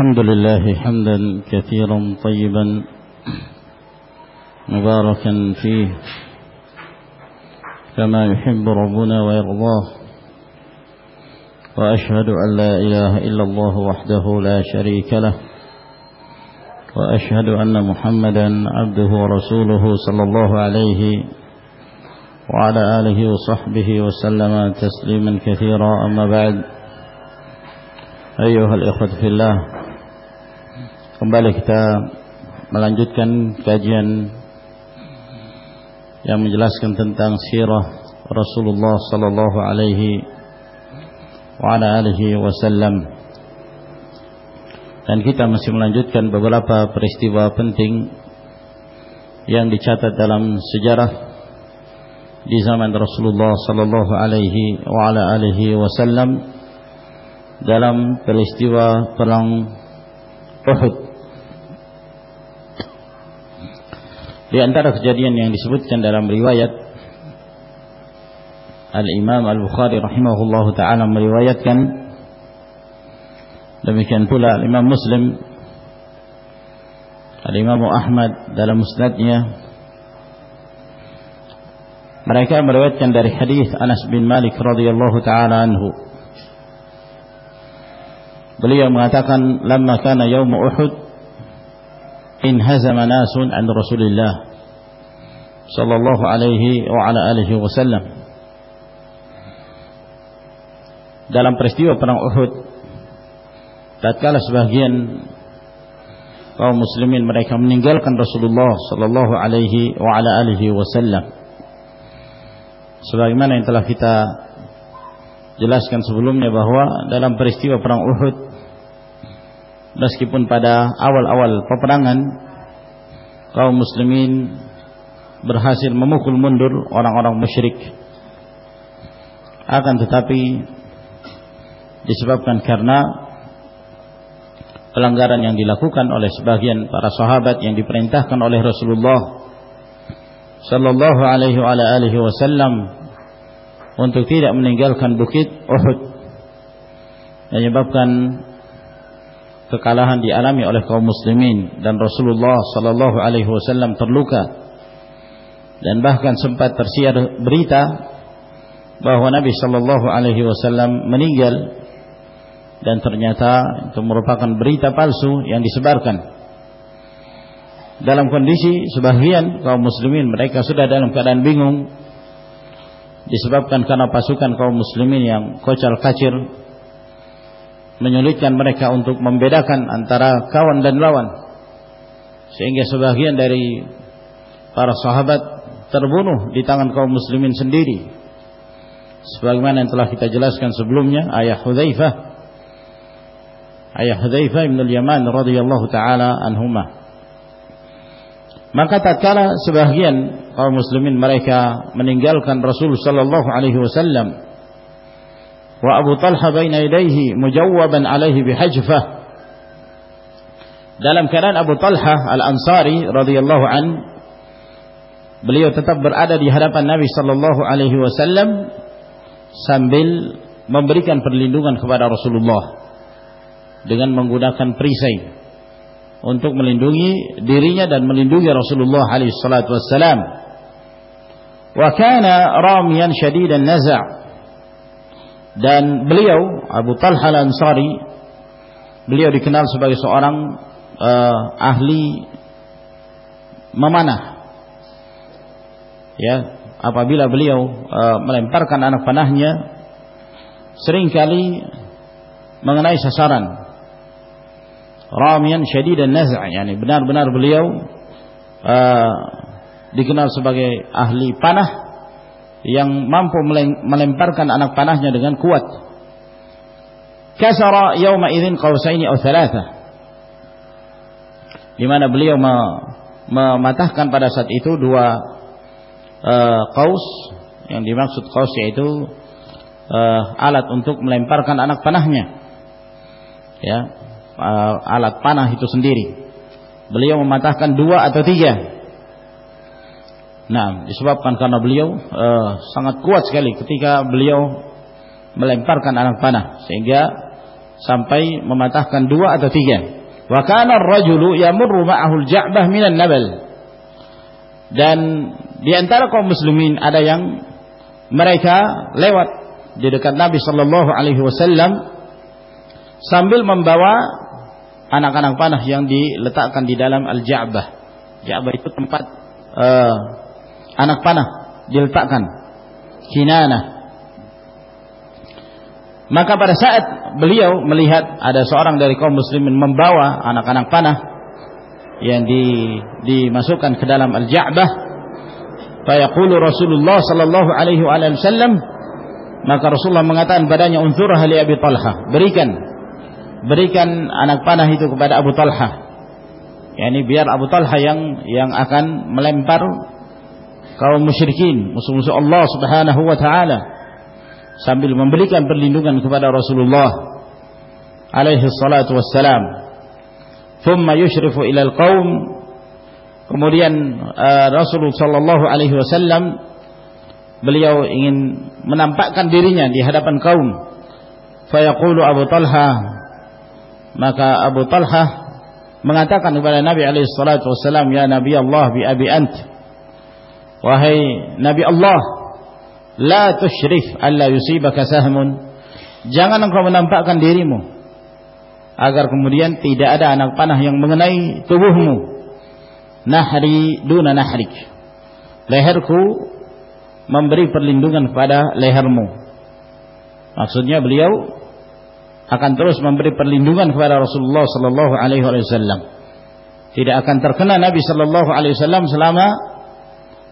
الحمد لله حمدا كثيرا طيبا مباركا فيه كما يحب ربنا ويرضاه وأشهد أن لا إله إلا الله وحده لا شريك له وأشهد أن محمدا عبده ورسوله صلى الله عليه وعلى آله وصحبه وسلم تسليما كثيرا. أما بعد أيها الإخوة في الله kembali kita melanjutkan kajian yang menjelaskan tentang sirah Rasulullah sallallahu alaihi wa ala alihi wasallam dan kita masih melanjutkan beberapa peristiwa penting yang dicatat dalam sejarah di zaman Rasulullah sallallahu alaihi wa ala alihi wasallam dalam peristiwa perang Uhud. Di antara kejadian yang disebutkan dalam riwayat Al-Imam Al-Bukhari rahimahullah taala meriwayatkan demikian pula Al-Imam Muslim Al-Imam Ahmad dalam musnadnya mereka meriwayatkan dari hadis Anas bin Malik radhiyallahu taala anhu. Beliau mengatakan lamma kana yaum Uhud inhazama nasun an Rasulillah sallallahu alaihi wa ala alihi wasallam. Dalam peristiwa perang Uhud tatkala sebagian kaum muslimin mereka meninggalkan Rasulullah sallallahu alaihi wa ala alihi wasallam. Sebagaimana yang telah kita jelaskan sebelumnya bahwa dalam peristiwa perang Uhud meskipun pada awal-awal peperangan kaum muslimin berhasil memukul mundur orang-orang musyrik. Akan tetapi disebabkan karena pelanggaran yang dilakukan oleh sebagian para sahabat yang diperintahkan oleh Rasulullah sallallahu alaihi wasallam untuk tidak meninggalkan bukit Uhud menyebabkan kekalahan dialami oleh kaum muslimin dan Rasulullah sallallahu alaihi wasallam terluka. Dan bahkan sempat tersiar berita bahwa Nabi sallallahu alaihi wasallam meninggal. Dan ternyata itu merupakan berita palsu yang disebarkan. Dalam kondisi sebagian kaum muslimin mereka sudah dalam keadaan bingung. Disebabkan karena pasukan kaum muslimin yang kocar kacir menyulitkan mereka untuk membedakan antara kawan dan lawan. Sehingga sebagian dari para sahabat terbunuh di tangan kaum muslimin sendiri. Sebagaimana yang telah kita jelaskan sebelumnya ayah Hudzaifah ayah Hudzaifah bin al-Yaman radhiyallahu taala anhumah. Maka tatkala sebagian kaum muslimin mereka meninggalkan Rasul sallallahu alaihi wasallam wa Abu Talha baina yadayhi mujawwaban alaihi dalam keadaan Abu Talha Al-Ansari radhiyallahu an beliau tetap berada di hadapan Nabi sallallahu alaihi wasallam sambil memberikan perlindungan kepada Rasulullah dengan menggunakan perisai untuk melindungi dirinya dan melindungi Rasulullah alaihi salatu wasallam wa kana ramiyan shadidan naza' dan beliau Abu Talha Al-Ansari beliau dikenal sebagai seorang uh, ahli memanah. Ya apabila beliau uh, melemparkan anak panahnya sering kali mengenai sasaran. Ramian syadidan naz'a yani benar-benar beliau uh, dikenal sebagai ahli panah yang mampu melemparkan anak panahnya dengan kuat. Kasara yawma idzin qausaini aw thalatha. Di mana beliau mematahkan pada saat itu dua uh, qaus yang dimaksud qaus yaitu uh, alat untuk melemparkan anak panahnya. Ya, uh, alat panah itu sendiri. Beliau mematahkan dua atau tiga Nah, disebabkan karena beliau uh, sangat kuat sekali ketika beliau melemparkan anak panah sehingga sampai mematahkan dua atau tiga. Wa kana ar-rajulu yamurru ma'ahu al-ja'bah minan nabal. Dan di antara kaum muslimin ada yang mereka lewat di dekat Nabi sallallahu alaihi wasallam sambil membawa anak-anak panah yang diletakkan di dalam al-ja'bah. Ja'bah itu tempat uh, anak panah diletakkan. Kinanah maka pada saat beliau melihat ada seorang dari kaum muslimin membawa anak-anak panah yang di, dimasukkan ke dalam al-ja'bah, fayaqulu Rasulullah sallallahu alaihi wasallam maka Rasulullah mengatakan padanya unzurha li Abi Talha, berikan berikan anak panah itu kepada Abu Talha. Yani biar Abu Talha yang yang akan melempar kaum musyrikin, musuh-musuh Allah Subhanahu wa taala sambil memberikan perlindungan kepada Rasulullah alaihi salatu wassalam. Thumma yushrifu ila alqaum kemudian uh, Rasulullah sallallahu alaihi wasallam beliau ingin menampakkan dirinya di hadapan kaum. Fayaqulu Abu Talha maka Abu Talha mengatakan kepada Nabi alaihi salatu wassalam ya Nabi Allah bi abi ant wahai Nabi Allah La tusyrif alla yusibaka sahmun. Jangan engkau menampakkan dirimu agar kemudian tidak ada anak panah yang mengenai tubuhmu. Nahri duna nahrik. Leherku memberi perlindungan kepada lehermu. Maksudnya beliau akan terus memberi perlindungan kepada Rasulullah sallallahu alaihi wasallam. Tidak akan terkena Nabi sallallahu alaihi wasallam selama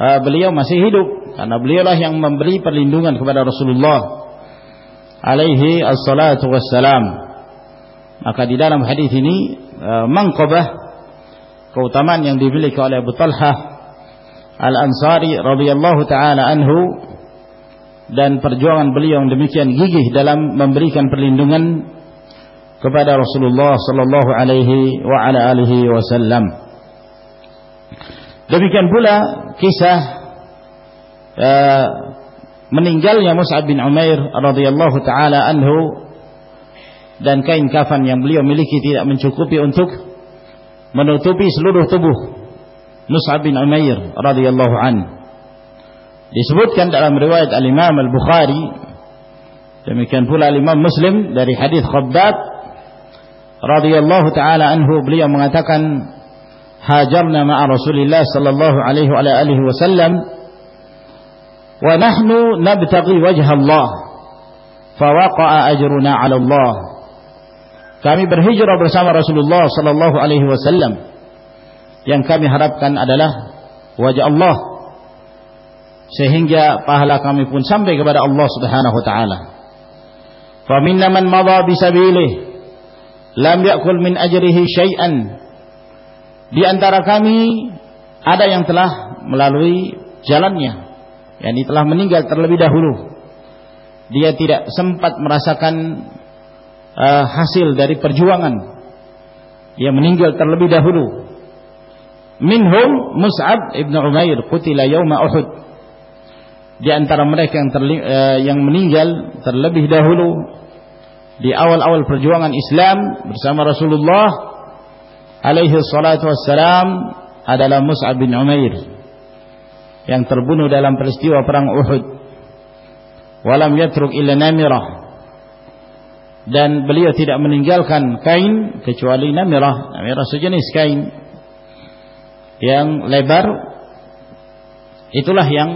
uh, beliau masih hidup karena beliaulah yang memberi perlindungan kepada Rasulullah alaihi assalatu wassalam maka di dalam hadis ini uh, mangkabah keutamaan yang dimiliki oleh Abu Talha Al-Ansari radhiyallahu taala anhu dan perjuangan beliau yang demikian gigih dalam memberikan perlindungan kepada Rasulullah sallallahu alaihi wa ala alihi wasallam. Demikian pula kisah uh, meninggalnya Mus'ab bin Umair radhiyallahu taala anhu dan kain kafan yang beliau miliki tidak mencukupi untuk menutupi seluruh tubuh Mus'ab bin Umair radhiyallahu an. Disebutkan dalam riwayat Al-Imam Al-Bukhari demikian pula Al-Imam Muslim dari hadis Khabbab radhiyallahu taala anhu beliau mengatakan hajarna ma'a Rasulillah sallallahu alaihi wa alihi wasallam wa nahnu nabtaghi wajha Allah. Fawaqa'a ajruna 'ala Allah. Kami berhijrah bersama Rasulullah sallallahu alaihi wasallam yang kami harapkan adalah wajah Allah. Sehingga pahala kami pun sampai kepada Allah Subhanahu wa taala. Fa minna man madha bi sabilihi lam ya'kul min ajrihi syai'an di antara kami ada yang telah melalui jalannya, yakni telah meninggal terlebih dahulu. Dia tidak sempat merasakan uh, hasil dari perjuangan. Dia meninggal terlebih dahulu. Minhum Mus'ab ibn Umair qutila yawma Uhud. Di antara mereka yang terli, uh, yang meninggal terlebih dahulu di awal-awal perjuangan Islam bersama Rasulullah alaihi salatu wassalam adalah Mus'ab bin Umair yang terbunuh dalam peristiwa perang Uhud. Walam yatruk illa namirah. Dan beliau tidak meninggalkan kain kecuali namirah. Namirah sejenis kain yang lebar. Itulah yang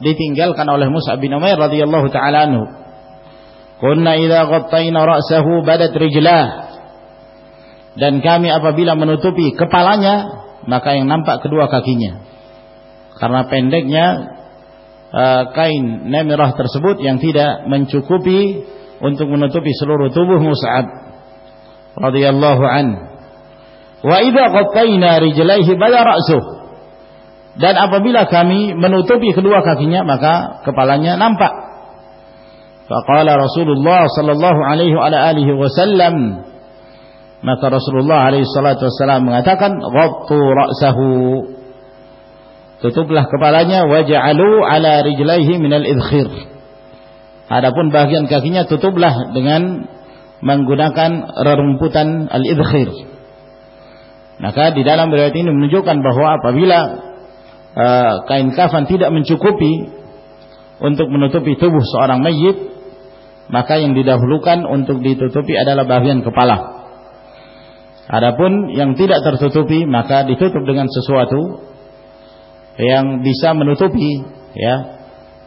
ditinggalkan oleh Mus'ab bin Umair radhiyallahu taala anhu. Kunna idza ghattayna ra'sahu badat rijlah dan kami apabila menutupi kepalanya maka yang nampak kedua kakinya. Karena pendeknya uh, kain nemirah tersebut yang tidak mencukupi untuk menutupi seluruh tubuh Mus'ab radhiyallahu an. Wa idza qattayna rijlaihi bala ra'suh. Dan apabila kami menutupi kedua kakinya maka kepalanya nampak. Faqala Rasulullah sallallahu alaihi wa alihi wasallam maka Rasulullah alaihi salatu wasallam mengatakan ghattu ra'sahu tutuplah kepalanya waj'alu ala rijlaihi minal idkhir adapun bagian kakinya tutuplah dengan menggunakan rerumputan al-idkhir. Maka di dalam riwayat ini menunjukkan bahwa apabila uh, kain kafan tidak mencukupi untuk menutupi tubuh seorang mayit, maka yang didahulukan untuk ditutupi adalah bagian kepala. Adapun yang tidak tertutupi maka ditutup dengan sesuatu yang bisa menutupi ya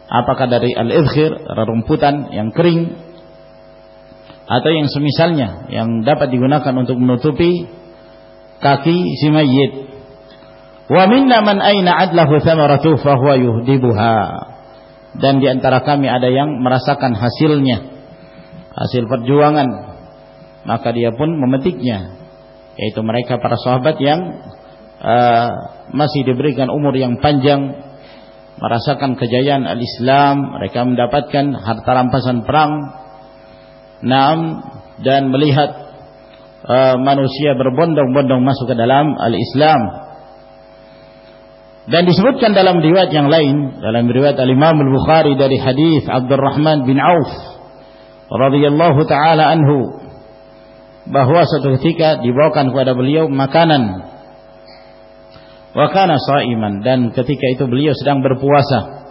apakah dari al-idkhir rerumputan yang kering atau yang semisalnya yang dapat digunakan untuk menutupi kaki si mayit. Wa minna man aina adlahu thamaratu fa huwa yuhdibuha. Dan di antara kami ada yang merasakan hasilnya. Hasil perjuangan. Maka dia pun memetiknya. Yaitu mereka para sahabat yang uh, masih diberikan umur yang panjang merasakan kejayaan al-Islam, mereka mendapatkan harta rampasan perang Naam dan melihat uh, manusia berbondong-bondong masuk ke dalam al-Islam. Dan disebutkan dalam riwayat yang lain, dalam riwayat al-Imam al-Bukhari dari hadis Abdurrahman bin Auf radhiyallahu taala anhu bahwa suatu ketika dibawakan kepada beliau makanan wa kana shaiman dan ketika itu beliau sedang berpuasa.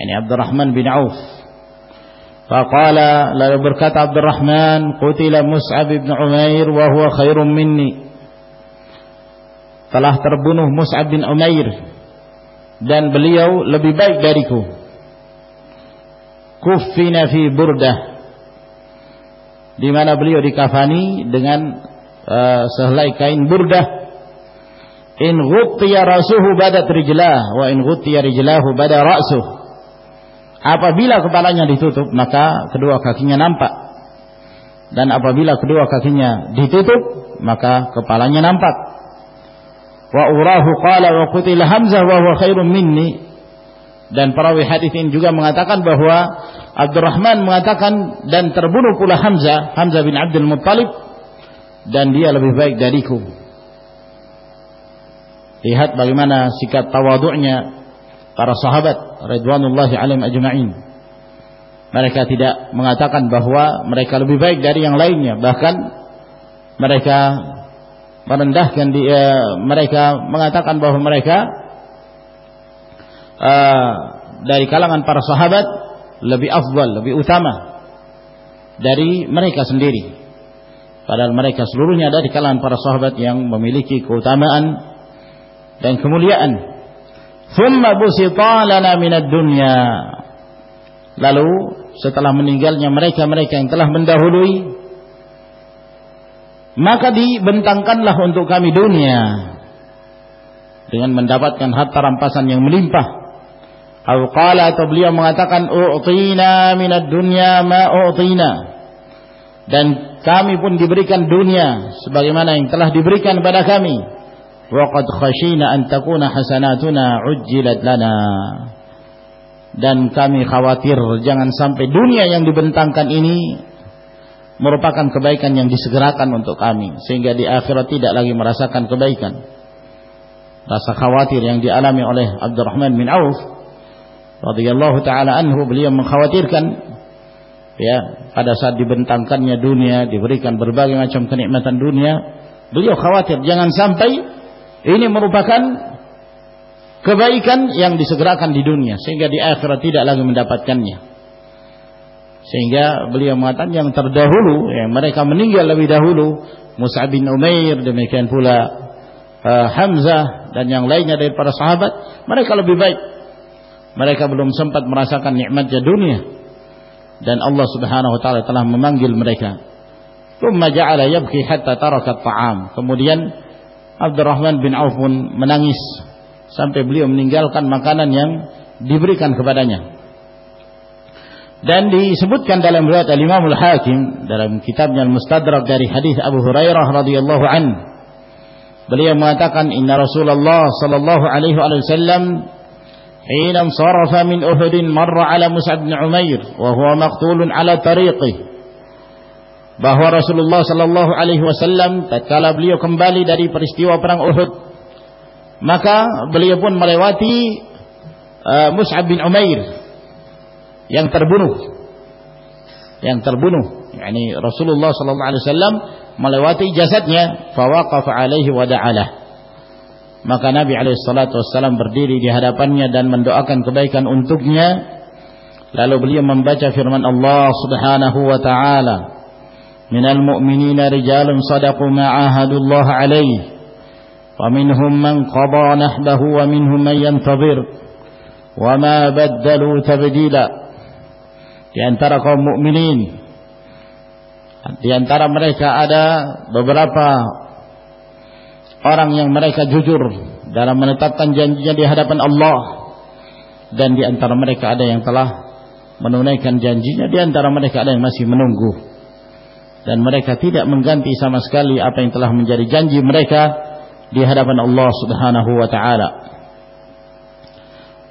Ini Abdurrahman bin Auf Faqala lalu berkata Abdurrahman, "Qutila Mus'ab bin Umair wa huwa khairum minni." Telah terbunuh Mus'ab bin Umair dan beliau lebih baik dariku. Fi burdah di mana beliau dikafani dengan uh, sehelai kain burdah. In ghuttiya rasuhu badat rijlah wa in ghuttiya rijlahu bada ra'suh. Apabila kepalanya ditutup maka kedua kakinya nampak. Dan apabila kedua kakinya ditutup maka kepalanya nampak. Wa urahu qala wa qutila Hamzah wa huwa khairum minni. Dan perawi hadis ini juga mengatakan bahwa Abdurrahman mengatakan dan terbunuh pula Hamzah, Hamzah bin Abdul Muttalib dan dia lebih baik dariku. Lihat bagaimana sikap tawaduknya para sahabat radhiyallahu alaihim ajma'in. Mereka tidak mengatakan bahwa mereka lebih baik dari yang lainnya, bahkan mereka merendahkan eh, mereka mengatakan bahwa mereka uh, dari kalangan para sahabat lebih afdal, lebih utama dari mereka sendiri. Padahal mereka seluruhnya dari kalangan para sahabat yang memiliki keutamaan dan kemuliaan Thumma busita lana minad dunya. Lalu setelah meninggalnya mereka-mereka yang telah mendahului maka dibentangkanlah untuk kami dunia dengan mendapatkan harta rampasan yang melimpah. Atau qala atau beliau mengatakan u'tina minad dunya ma u'tina. Dan kami pun diberikan dunia sebagaimana yang telah diberikan kepada kami. Waqad khashina an takuna hasanatuna ujjilat lana. Dan kami khawatir jangan sampai dunia yang dibentangkan ini merupakan kebaikan yang disegerakan untuk kami sehingga di akhirat tidak lagi merasakan kebaikan. Rasa khawatir yang dialami oleh Abdurrahman bin Auf radhiyallahu taala anhu beliau mengkhawatirkan ya pada saat dibentangkannya dunia diberikan berbagai macam kenikmatan dunia beliau khawatir jangan sampai ini merupakan kebaikan yang disegerakan di dunia sehingga di akhirat tidak lagi mendapatkannya. Sehingga beliau mengatakan yang terdahulu yang mereka meninggal lebih dahulu Musa bin Umair demikian pula uh, Hamzah dan yang lainnya dari para sahabat mereka lebih baik. Mereka belum sempat merasakan nikmatnya dunia dan Allah Subhanahu wa taala telah memanggil mereka. Tsumma ja'ala yabki hatta taraka at-ta'am. Kemudian Abdurrahman bin Auf pun menangis sampai beliau meninggalkan makanan yang diberikan kepadanya. Dan disebutkan dalam riwayat Al-Imam Al-Hakim dalam kitabnya Al-Mustadrak dari hadis Abu Hurairah radhiyallahu an. Beliau mengatakan inna Rasulullah sallallahu alaihi wasallam sarafa min Uhud marra ala Mus'ab bin Umair wa huwa maqtulun ala tariqihi bahwa Rasulullah sallallahu alaihi wasallam tatkala beliau kembali dari peristiwa perang Uhud maka beliau pun melewati uh, Mus'ab bin Umair yang terbunuh. Yang terbunuh. Yakni Rasulullah sallallahu alaihi wasallam melewati jasadnya. Fawaqafa alaihi wa maka Nabi wasallam berdiri di hadapannya dan mendoakan kebaikan untuknya. Lalu beliau membaca firman Allah Subhanahu wa taala minal mu'minina rijalun sadaqu ma ahadullah alaihi wa minhum man qada nahbahu wa minhum man yantazir wa ma baddalu tabdila. Di antara kaum mukminin di antara mereka ada beberapa orang yang mereka jujur dalam menetapkan janjinya di hadapan Allah dan di antara mereka ada yang telah menunaikan janjinya di antara mereka ada yang masih menunggu dan mereka tidak mengganti sama sekali apa yang telah menjadi janji mereka di hadapan Allah Subhanahu wa taala.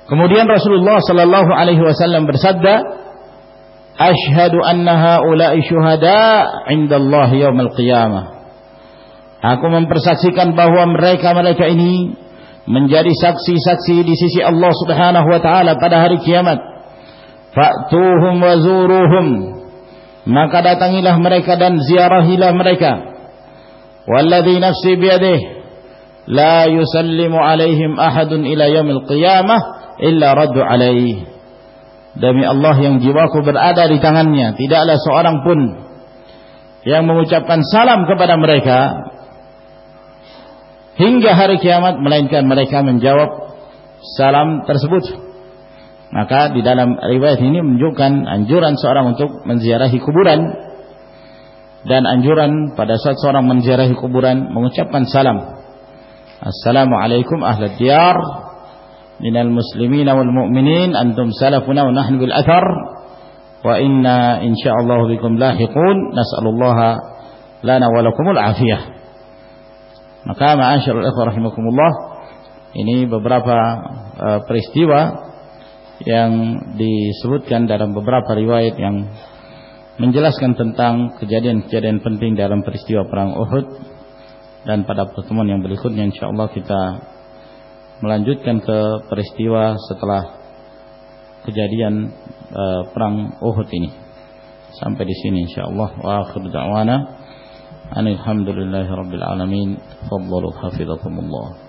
Kemudian Rasulullah sallallahu alaihi wasallam bersabda, Ashhadu anna haula'i syuhada 'inda Allah yaumil qiyamah. Aku mempersaksikan bahwa mereka-mereka ini menjadi saksi-saksi di sisi Allah Subhanahu wa taala pada hari kiamat. Fa'tuhum wa zuruhum. Maka datangilah mereka dan ziarahilah mereka. Walladhi nafsi biyadih la yusallimu alaihim ahadun ila yaumil qiyamah illa raddu alaihi. Demi Allah yang jiwaku berada di tangannya Tidaklah seorang pun Yang mengucapkan salam kepada mereka hingga hari kiamat melainkan mereka menjawab salam tersebut. Maka di dalam riwayat ini menunjukkan anjuran seorang untuk menziarahi kuburan dan anjuran pada saat seorang menziarahi kuburan mengucapkan salam. Assalamualaikum ahlad diyar minal muslimina wal mu'minin antum salafuna wa nahnu bil athar wa inna insyaallah bikum lahiqun nas'alullaha lana wa lakumul afiyah maka ma'asyarul ikhwah rahimakumullah ini beberapa uh, peristiwa yang disebutkan dalam beberapa riwayat yang menjelaskan tentang kejadian-kejadian penting dalam peristiwa perang Uhud. Dan pada pertemuan yang berikutnya insyaallah kita melanjutkan ke peristiwa setelah kejadian uh, perang Uhud ini. Sampai di sini insyaallah. Wa akhir da'wana أن الحمد لله رب العالمين. فضلوا حفظكم الله.